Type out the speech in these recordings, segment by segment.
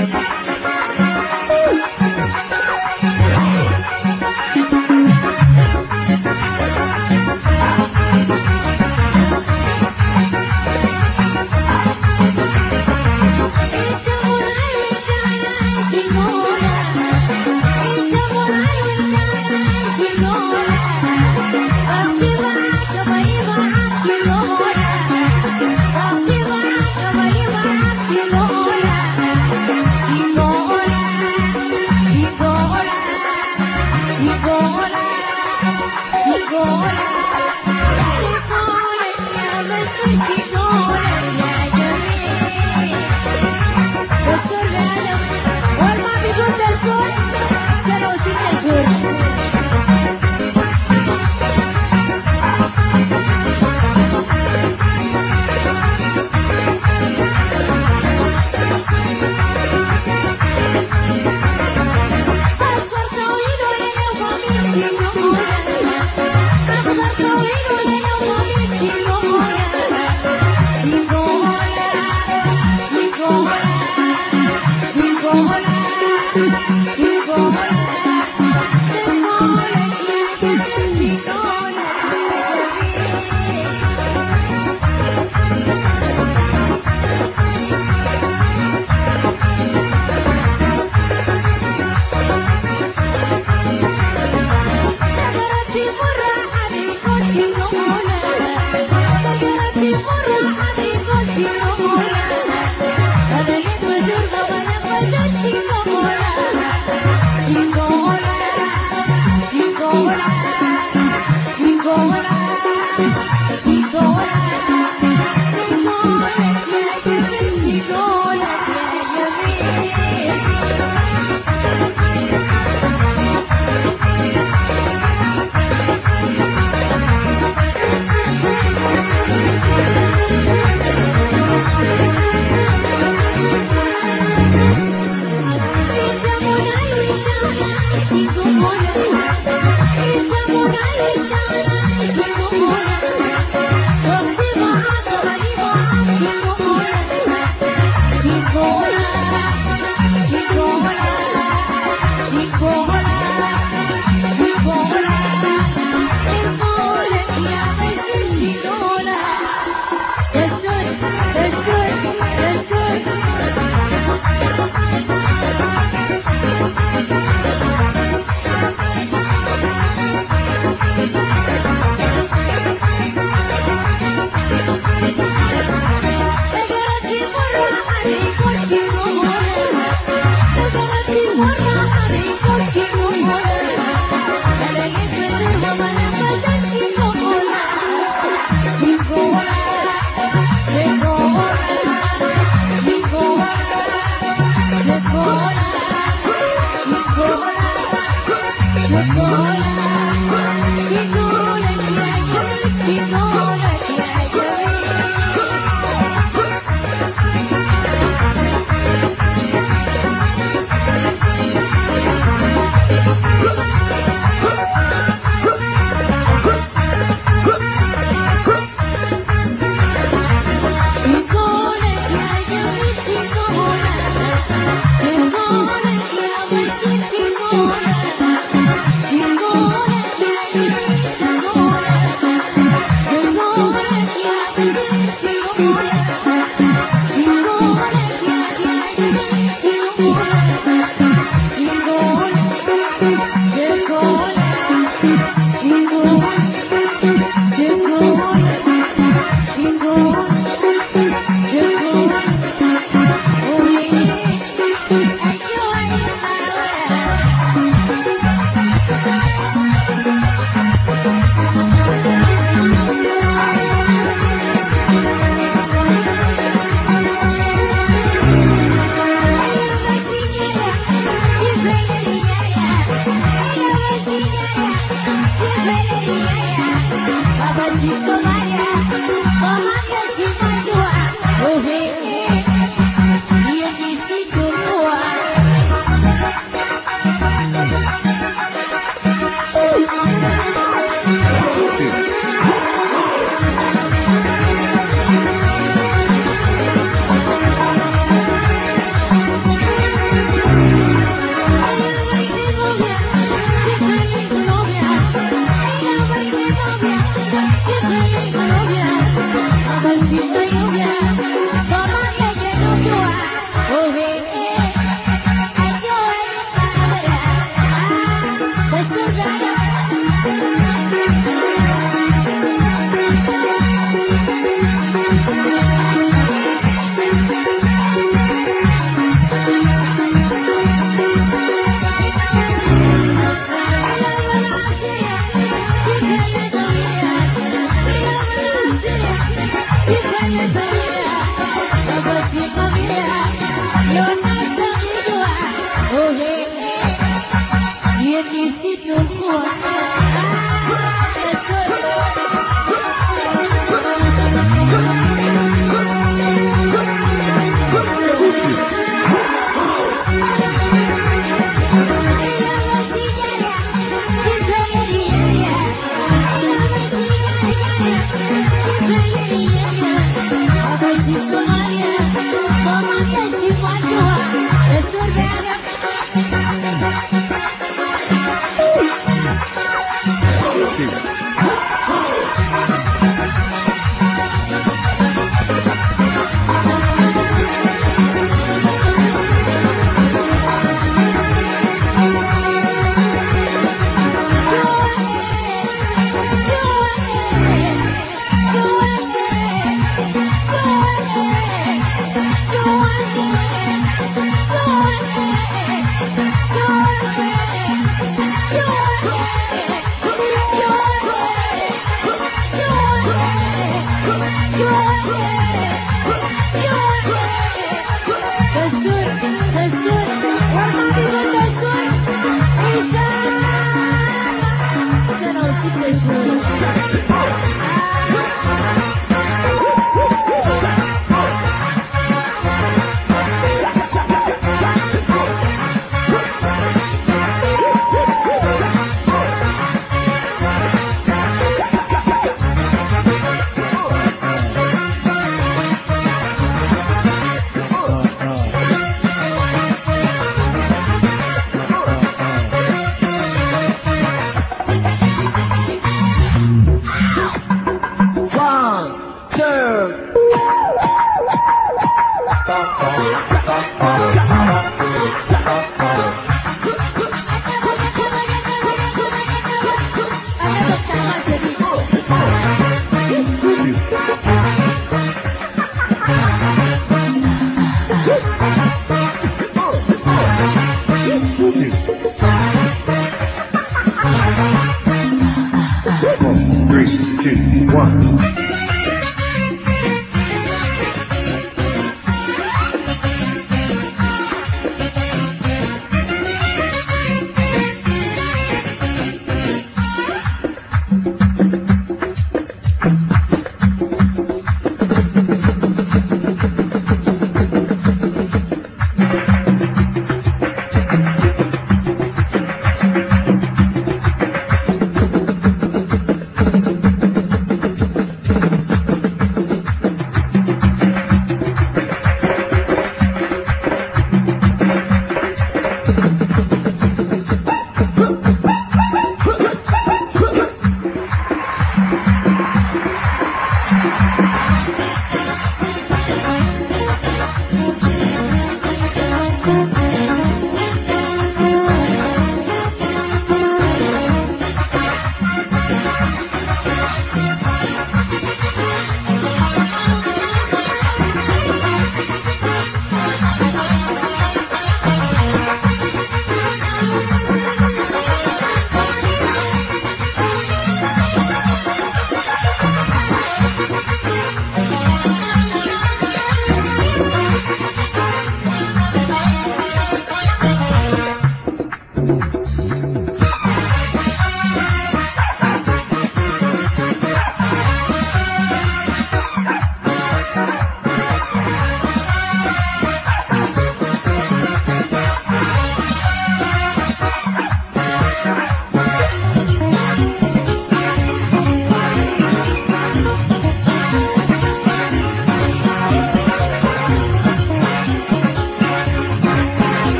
Thank you.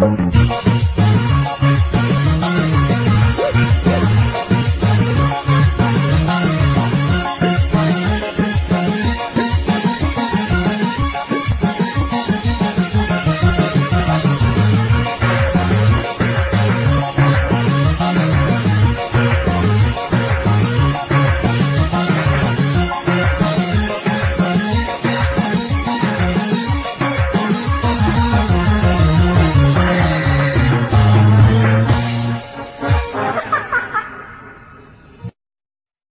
Thank hum. you.